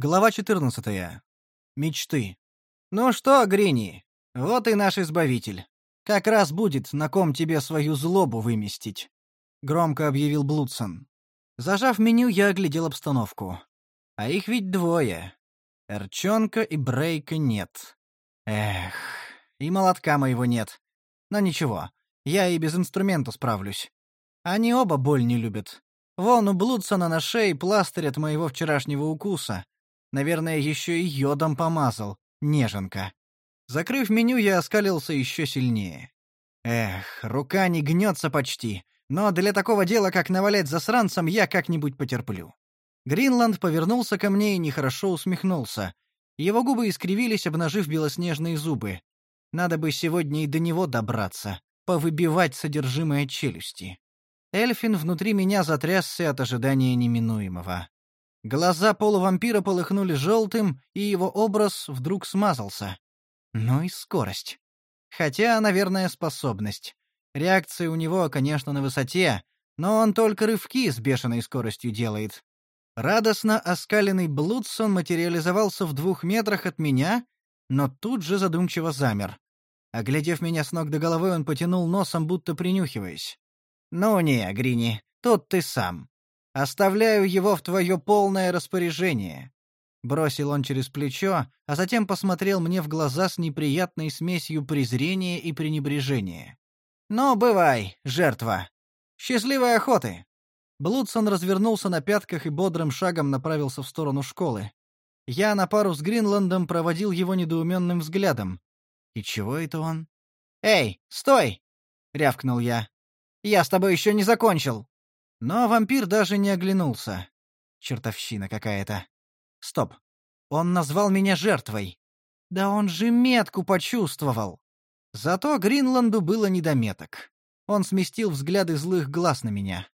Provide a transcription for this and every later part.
Глава 14. Мечты. Ну что, Грини, вот и наш избавитель. Как раз будет на ком тебе свою злобу выместить, громко объявил Блудсон. Зажав меню, я оглядел обстановку. А их ведь двое. Эрчонка и Брейка нет. Эх, и молотка моего нет. Но ничего, я и без инструмента справлюсь. Они оба боль не любят. Вон у Блудсона на шее пластырь от моего вчерашнего укуса. Наверное, еще и йодом помазал. Неженка. Закрыв меню, я оскалился еще сильнее. Эх, рука не гнется почти, но для такого дела, как навалять засранцам, я как-нибудь потерплю. Гринланд повернулся ко мне и нехорошо усмехнулся. Его губы искривились, обнажив белоснежные зубы. Надо бы сегодня и до него добраться, повыбивать содержимое челюсти. Эльфин внутри меня затрясся от ожидания неминуемого. Глаза полувампира полыхнули желтым, и его образ вдруг смазался. Ну и скорость. Хотя, наверное, способность. Реакция у него, конечно, на высоте, но он только рывки с бешеной скоростью делает. Радостно оскаленный Блудсон материализовался в двух метрах от меня, но тут же задумчиво замер. Оглядев меня с ног до головы, он потянул носом, будто принюхиваясь. «Ну не, Грини, тут ты сам. Оставляю его в твое полное распоряжение». Бросил он через плечо, а затем посмотрел мне в глаза с неприятной смесью презрения и пренебрежения. «Ну, бывай, жертва. Счастливой охоты!» Блудсон развернулся на пятках и бодрым шагом направился в сторону школы. Я на пару с Гринландом проводил его недоуменным взглядом. «И чего это он?» «Эй, стой!» — рявкнул я. Я с тобой еще не закончил. Но вампир даже не оглянулся. Чертовщина какая-то. Стоп. Он назвал меня жертвой. Да он же метку почувствовал. Зато Гринланду было не до меток. Он сместил взгляды злых глаз на меня.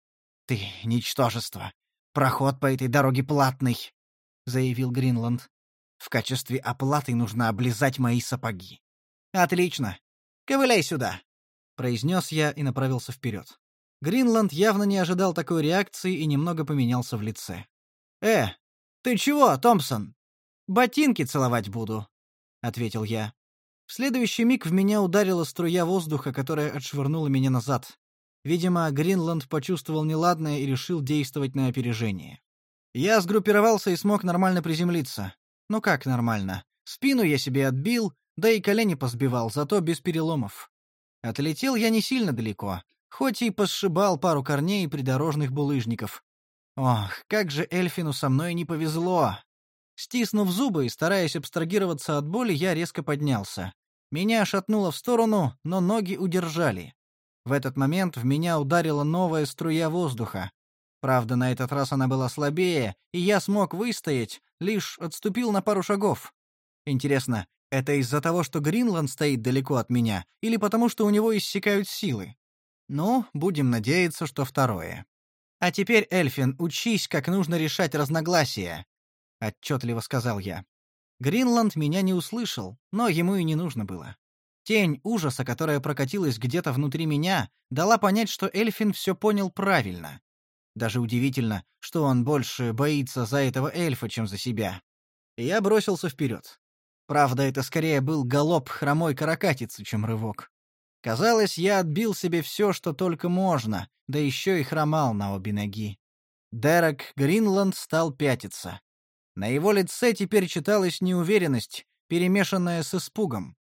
«Ты — ничтожество. Проход по этой дороге платный», — заявил Гринланд. «В качестве оплаты нужно облизать мои сапоги». «Отлично. Ковыляй сюда. — произнес я и направился вперед. Гринланд явно не ожидал такой реакции и немного поменялся в лице. «Э, ты чего, Томпсон?» «Ботинки целовать буду», — ответил я. В следующий миг в меня ударила струя воздуха, которая отшвырнула меня назад. Видимо, Гринланд почувствовал неладное и решил действовать на опережение. Я сгруппировался и смог нормально приземлиться. Ну как нормально? Спину я себе отбил, да и колени посбивал, зато без переломов. Отлетел я не сильно далеко, хоть и посшибал пару корней придорожных булыжников. Ох, как же Эльфину со мной не повезло! Стиснув зубы и стараясь абстрагироваться от боли, я резко поднялся. Меня шатнуло в сторону, но ноги удержали. В этот момент в меня ударила новая струя воздуха. Правда, на этот раз она была слабее, и я смог выстоять, лишь отступил на пару шагов. Интересно, это из-за того, что Гринланд стоит далеко от меня, или потому что у него иссякают силы? Ну, будем надеяться, что второе. А теперь, Эльфин, учись, как нужно решать разногласия, отчетливо сказал я. Гринланд меня не услышал, но ему и не нужно было. Тень ужаса, которая прокатилась где-то внутри меня, дала понять, что Эльфин все понял правильно. Даже удивительно, что он больше боится за этого эльфа, чем за себя. я бросился вперед. Правда, это скорее был галоп хромой каракатицы, чем рывок. Казалось, я отбил себе все, что только можно, да еще и хромал на обе ноги. Дерек Гринланд стал пятиться. На его лице теперь читалась неуверенность, перемешанная с испугом.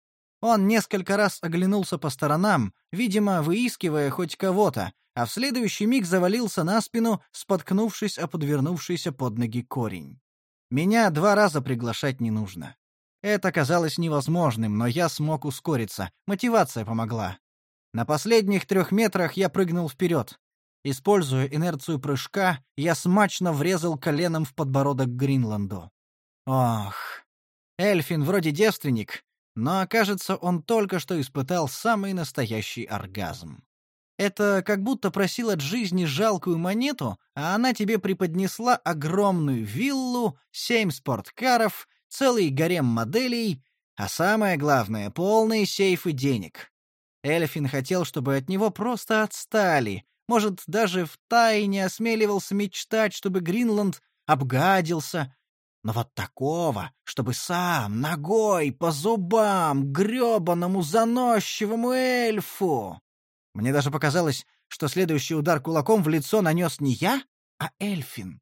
Он несколько раз оглянулся по сторонам, видимо, выискивая хоть кого-то, а в следующий миг завалился на спину, споткнувшись о подвернувшийся под ноги корень. Меня два раза приглашать не нужно. Это казалось невозможным, но я смог ускориться. Мотивация помогла. На последних трех метрах я прыгнул вперед. Используя инерцию прыжка, я смачно врезал коленом в подбородок Гринланду. Ох. Эльфин вроде девственник, но, кажется, он только что испытал самый настоящий оргазм. Это как будто просил от жизни жалкую монету, а она тебе преподнесла огромную виллу, семь спорткаров целый гарем моделей, а самое главное — полные сейфы денег. Эльфин хотел, чтобы от него просто отстали, может, даже втайне осмеливался мечтать, чтобы Гринланд обгадился. Но вот такого, чтобы сам, ногой, по зубам, грёбаному заносчивому эльфу! Мне даже показалось, что следующий удар кулаком в лицо нанес не я, а эльфин.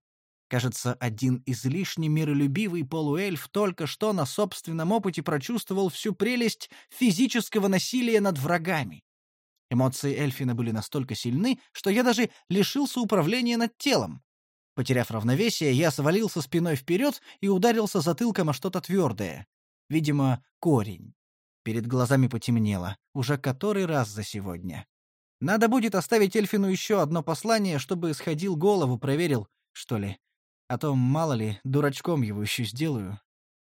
Кажется, один излишне миролюбивый полуэльф только что на собственном опыте прочувствовал всю прелесть физического насилия над врагами. Эмоции Эльфина были настолько сильны, что я даже лишился управления над телом. Потеряв равновесие, я свалился спиной вперед и ударился затылком о что-то твердое. Видимо, корень. Перед глазами потемнело, уже который раз за сегодня. Надо будет оставить Эльфину еще одно послание, чтобы сходил голову, проверил, что ли. А то, мало ли, дурачком его еще сделаю.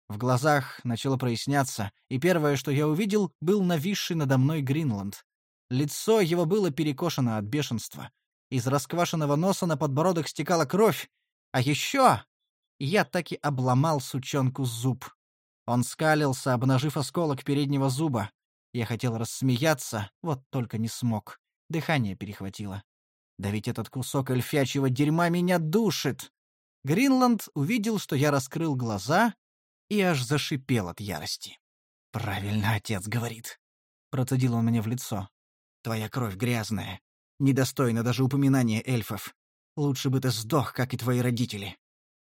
В глазах начало проясняться, и первое, что я увидел, был нависший надо мной Гринланд. Лицо его было перекошено от бешенства. Из расквашенного носа на подбородок стекала кровь. А еще я таки обломал сучонку зуб. Он скалился, обнажив осколок переднего зуба. Я хотел рассмеяться, вот только не смог. Дыхание перехватило. Да ведь этот кусок эльфячьего дерьма меня душит. Гринланд увидел, что я раскрыл глаза, и аж зашипел от ярости. «Правильно отец говорит», — процедил он мне в лицо. Твоя кровь грязная, недостойна даже упоминания эльфов. Лучше бы ты сдох, как и твои родители.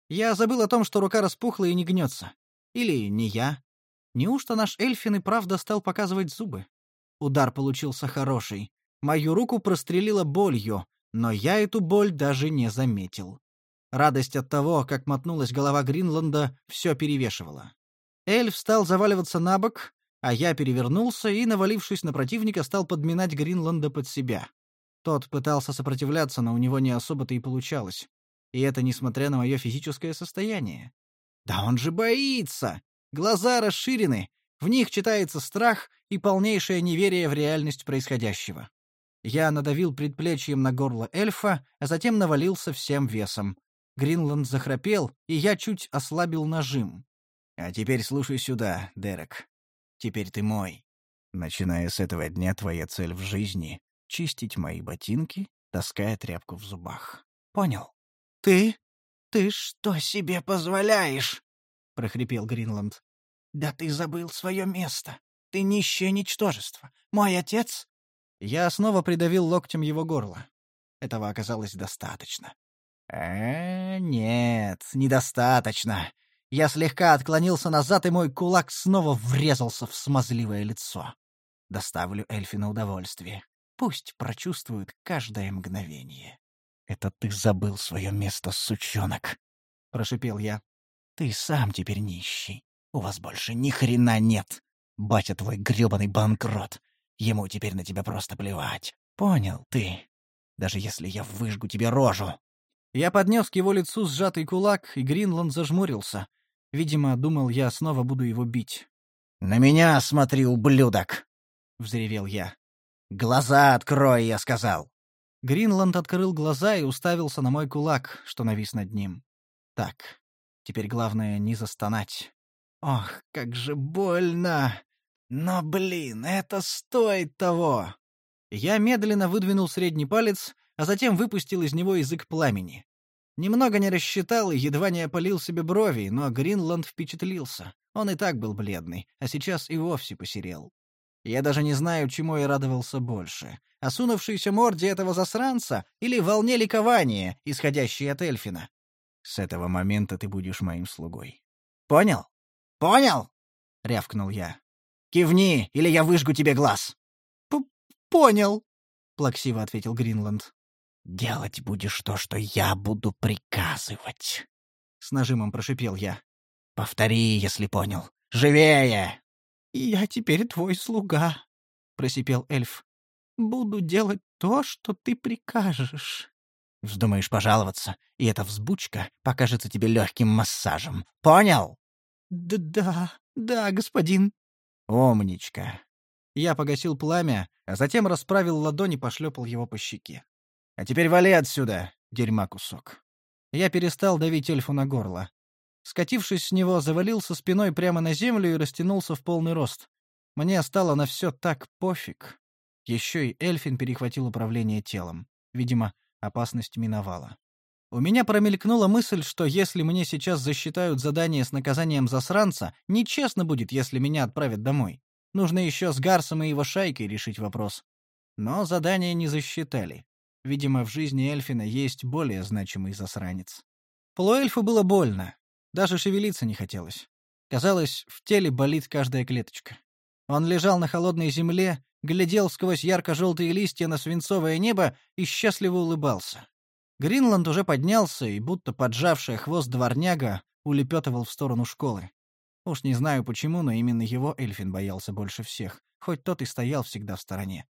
Я забыл о том, что рука распухла и не гнется. Или не я. Неужто наш эльфин и правда стал показывать зубы? Удар получился хороший. Мою руку прострелило болью, но я эту боль даже не заметил. Радость от того, как мотнулась голова Гринланда, все перевешивала. Эльф стал заваливаться на бок, а я перевернулся и, навалившись на противника, стал подминать Гринланда под себя. Тот пытался сопротивляться, но у него не особо-то и получалось. И это несмотря на мое физическое состояние. Да он же боится! Глаза расширены, в них читается страх и полнейшее неверие в реальность происходящего. Я надавил предплечьем на горло эльфа, а затем навалился всем весом. Гринланд захрапел, и я чуть ослабил нажим. «А теперь слушай сюда, Дерек. Теперь ты мой. Начиная с этого дня твоя цель в жизни — чистить мои ботинки, таская тряпку в зубах. Понял? Ты? Ты что себе позволяешь? — прохрипел Гринланд. Да ты забыл свое место. Ты нищее ничтожество. Мой отец... Я снова придавил локтем его горло. Этого оказалось достаточно. «Э, нет, недостаточно. Я слегка отклонился назад, и мой кулак снова врезался в смазливое лицо. Доставлю Эльфина удовольствие. Пусть прочувствует каждое мгновение. «Это ты забыл свое место, сучонок!» — прошипел я. «Ты сам теперь нищий. У вас больше ни хрена нет. Батя твой грёбаный банкрот. Ему теперь на тебя просто плевать. Понял ты? Даже если я выжгу тебе рожу!» Я поднес к его лицу сжатый кулак, и Гринланд зажмурился. Видимо, думал, я снова буду его бить. «На меня смотри, ублюдок!» — взревел я. «Глаза открой!» — я сказал. Гринланд открыл глаза и уставился на мой кулак, что навис над ним. Так, теперь главное не застонать. Ох, как же больно! Но, блин, это стоит того! Я медленно выдвинул средний палец, а затем выпустил из него язык пламени. Немного не рассчитал и едва не опалил себе брови, но Гринланд впечатлился. Он и так был бледный, а сейчас и вовсе посерел. Я даже не знаю, чему я радовался больше. Осунувшейся морде этого засранца или волне ликования, исходящей от Эльфина. С этого момента ты будешь моим слугой. Понял? Понял? — рявкнул я. «Кивни, или я выжгу тебе глаз!» П «Понял», — плаксиво ответил Гринланд. «Делать будешь то, что я буду приказывать», — с нажимом прошипел я. «Повтори, если понял. Живее!» «Я теперь твой слуга», — просипел эльф. «Буду делать то, что ты прикажешь». Вздумаешь пожаловаться, и эта взбучка покажется тебе легким массажем. Понял? Да, да, да, господин. Умничка. Я погасил пламя, а затем расправил ладони и пошлепал его по щеке. А теперь вали отсюда, дерьма кусок. Я перестал давить эльфу на горло. Скатившись с него, завалился спиной прямо на землю и растянулся в полный рост. Мне стало на все так пофиг. Еще и эльфин перехватил управление телом. Видимо, опасность миновала. У меня промелькнула мысль, что если мне сейчас засчитают задание с наказанием засранца, нечестно будет, если меня отправят домой. Нужно еще с Гарсом и его шайкой решить вопрос. Но задание не засчитали. Видимо, в жизни Эльфина есть более значимый засранец. Полуэльфу было больно. Даже шевелиться не хотелось. Казалось, в теле болит каждая клеточка. Он лежал на холодной земле, глядел сквозь ярко-желтые листья на свинцовое небо и счастливо улыбался. Гринланд уже поднялся и, будто поджавший хвост дворняга, улепетывал в сторону школы. Уж не знаю почему, но именно его Эльфин боялся больше всех, хоть тот и стоял всегда в стороне.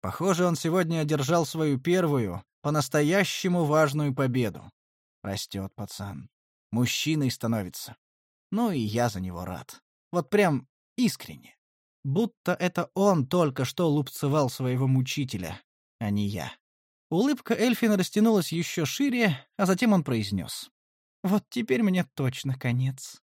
Похоже, он сегодня одержал свою первую, по-настоящему важную победу. Растет пацан. Мужчиной становится. Ну и я за него рад. Вот прям искренне. Будто это он только что лупцевал своего мучителя, а не я. Улыбка Эльфина растянулась еще шире, а затем он произнес. «Вот теперь мне точно конец».